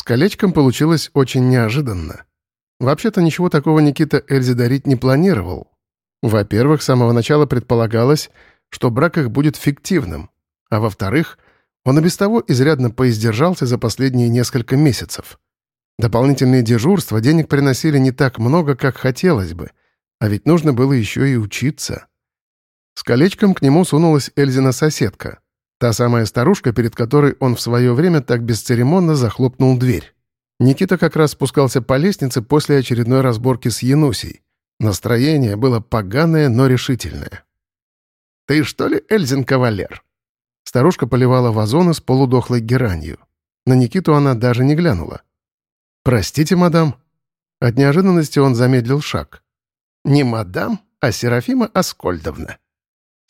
С колечком получилось очень неожиданно. Вообще-то ничего такого Никита Эльзе дарить не планировал. Во-первых, с самого начала предполагалось, что брак их будет фиктивным, а во-вторых, он и без того изрядно поиздержался за последние несколько месяцев. Дополнительные дежурства денег приносили не так много, как хотелось бы, а ведь нужно было еще и учиться. С колечком к нему сунулась Эльзина соседка, та самая старушка, перед которой он в свое время так бесцеремонно захлопнул дверь. Никита как раз спускался по лестнице после очередной разборки с Янусей. Настроение было поганое, но решительное. «Ты что ли Эльзин кавалер?» Старушка поливала вазоны с полудохлой геранью. На Никиту она даже не глянула. «Простите, мадам». От неожиданности он замедлил шаг. «Не мадам, а Серафима Аскольдовна».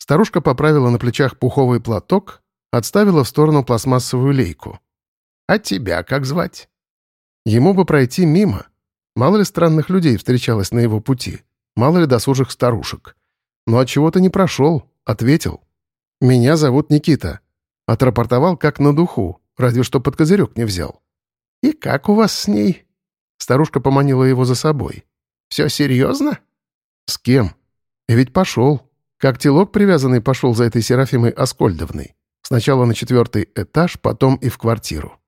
Старушка поправила на плечах пуховый платок, отставила в сторону пластмассовую лейку. «А тебя как звать?» Ему бы пройти мимо. Мало ли странных людей встречалось на его пути, мало ли досужих старушек. Но от чего то не прошел, ответил. «Меня зовут Никита». Отрапортовал как на духу, разве что под козырек не взял. «И как у вас с ней?» Старушка поманила его за собой. «Все серьезно?» «С кем?» Ведь пошел. Как телок привязанный пошел за этой Серафимой Аскольдовной. Сначала на четвертый этаж, потом и в квартиру.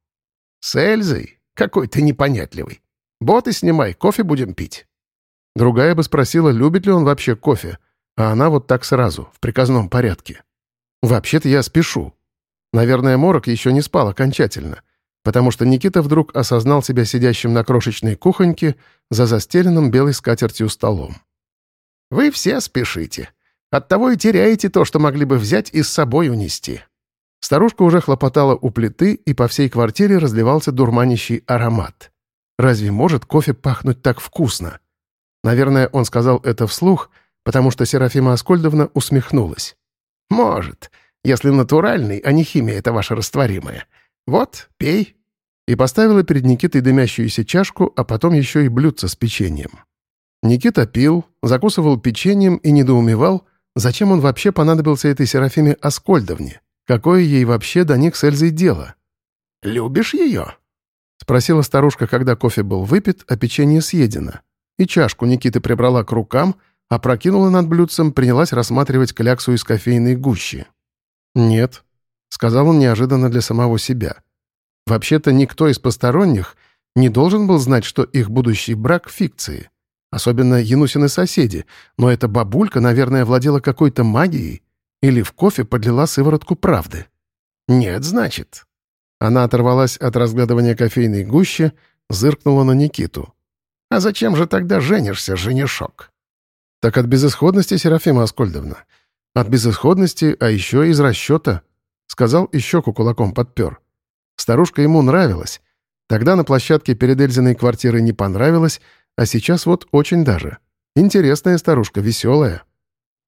«С Эльзой? Какой ты непонятливый. Боты снимай, кофе будем пить». Другая бы спросила, любит ли он вообще кофе, а она вот так сразу, в приказном порядке. «Вообще-то я спешу». Наверное, Морок еще не спал окончательно — потому что Никита вдруг осознал себя сидящим на крошечной кухоньке за застеленным белой скатертью столом. «Вы все спешите. Оттого и теряете то, что могли бы взять и с собой унести». Старушка уже хлопотала у плиты, и по всей квартире разливался дурманящий аромат. Разве может кофе пахнуть так вкусно? Наверное, он сказал это вслух, потому что Серафима Аскольдовна усмехнулась. «Может, если натуральный, а не химия это ваша растворимая. «Вот, пей». И поставила перед Никитой дымящуюся чашку, а потом еще и блюдце с печеньем. Никита пил, закусывал печеньем и недоумевал, зачем он вообще понадобился этой Серафиме Аскольдовне. Какое ей вообще до них с Эльзой дело? «Любишь ее?» — спросила старушка, когда кофе был выпит, а печенье съедено. И чашку Никиты прибрала к рукам, опрокинула над блюдцем, принялась рассматривать кляксу из кофейной гущи. «Нет», сказал он неожиданно для самого себя. Вообще-то никто из посторонних не должен был знать, что их будущий брак — фикции. Особенно Янусины соседи, но эта бабулька, наверное, владела какой-то магией или в кофе подлила сыворотку правды. «Нет, значит». Она оторвалась от разглядывания кофейной гущи, зыркнула на Никиту. «А зачем же тогда женишься, женишок?» «Так от безысходности, Серафима Аскольдовна. От безысходности, а еще из расчета», Сказал и щеку кулаком подпер. Старушка ему нравилась. Тогда на площадке перед Эльзиной квартирой не понравилось, а сейчас вот очень даже. Интересная старушка, веселая.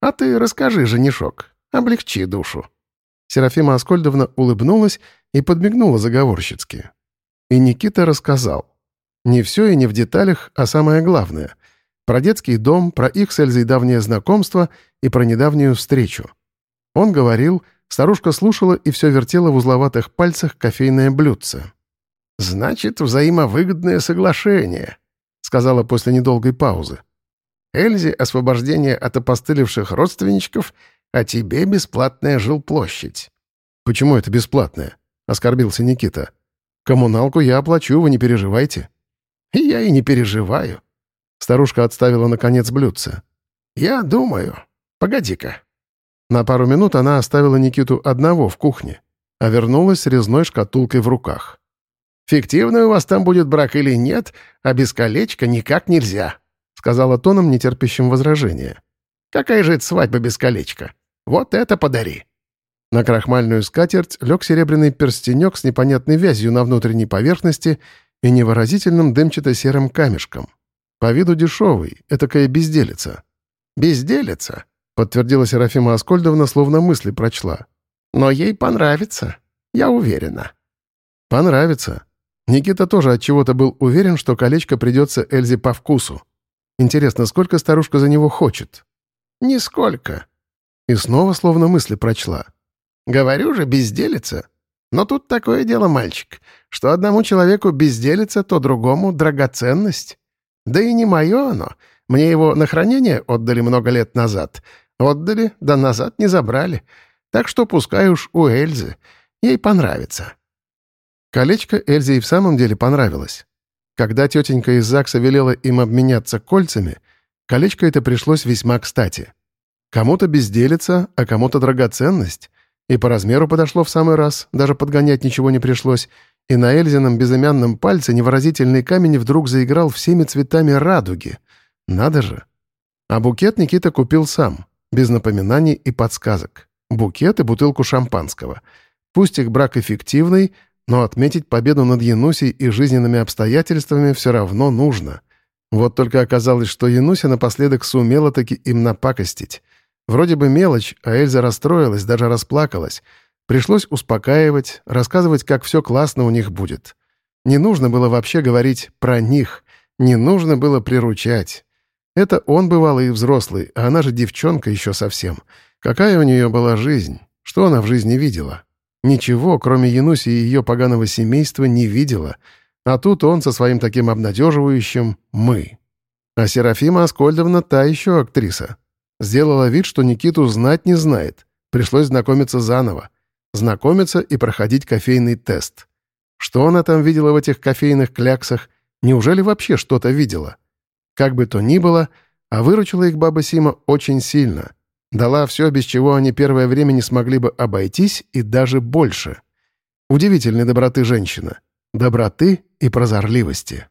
«А ты расскажи, женишок, облегчи душу». Серафима Аскольдовна улыбнулась и подмигнула заговорщицки. И Никита рассказал. Не все и не в деталях, а самое главное. Про детский дом, про их с Эльзой давнее знакомство и про недавнюю встречу. Он говорил, Старушка слушала и все вертела в узловатых пальцах кофейное блюдце. «Значит, взаимовыгодное соглашение», — сказала после недолгой паузы. «Эльзе освобождение от опостылевших родственничков, а тебе бесплатная жилплощадь». «Почему это бесплатная?» — оскорбился Никита. «Коммуналку я оплачу, вы не переживайте». «Я и не переживаю». Старушка отставила, наконец, блюдце. «Я думаю. Погоди-ка, на пару минут она оставила Никиту одного в кухне, а вернулась с резной шкатулкой в руках. «Фиктивный у вас там будет брак или нет, а без колечка никак нельзя», сказала тоном, нетерпящим возражения. «Какая же это свадьба без колечка? Вот это подари!» На крахмальную скатерть лег серебряный перстенек с непонятной вязью на внутренней поверхности и невыразительным дымчато-серым камешком. По виду дешевый, этакая безделица. «Безделица?» Подтвердила Серафима Аскольдовна, словно мысли прочла. «Но ей понравится, я уверена». «Понравится». Никита тоже от чего то был уверен, что колечко придется Эльзе по вкусу. Интересно, сколько старушка за него хочет? «Нисколько». И снова словно мысли прочла. «Говорю же, безделица. Но тут такое дело, мальчик, что одному человеку безделица, то другому драгоценность. Да и не мое оно. Мне его на хранение отдали много лет назад. Отдали, да назад не забрали. Так что пускай уж у Эльзы. Ей понравится». Колечко Эльзе и в самом деле понравилось. Когда тетенька из ЗАГСа велела им обменяться кольцами, колечко это пришлось весьма кстати. Кому-то безделица, а кому-то драгоценность. И по размеру подошло в самый раз, даже подгонять ничего не пришлось, и на Эльзином безымянном пальце невыразительный камень вдруг заиграл всеми цветами радуги. Надо же. А букет Никита купил сам, без напоминаний и подсказок. Букет и бутылку шампанского. Пусть их брак эффективный, но отметить победу над Янусей и жизненными обстоятельствами все равно нужно. Вот только оказалось, что Януся напоследок сумела таки им напакостить. Вроде бы мелочь, а Эльза расстроилась, даже расплакалась. Пришлось успокаивать, рассказывать, как все классно у них будет. Не нужно было вообще говорить про них, не нужно было приручать. Это он бывал и взрослый, а она же девчонка еще совсем. Какая у нее была жизнь? Что она в жизни видела? Ничего, кроме Януси и ее поганого семейства, не видела. А тут он со своим таким обнадеживающим «мы». А Серафима Аскольдовна та еще актриса. Сделала вид, что Никиту знать не знает. Пришлось знакомиться заново. Знакомиться и проходить кофейный тест. Что она там видела в этих кофейных кляксах? Неужели вообще что-то видела? Как бы то ни было, а выручила их баба Сима очень сильно. Дала все, без чего они первое время не смогли бы обойтись, и даже больше. Удивительной доброты женщина. Доброты и прозорливости.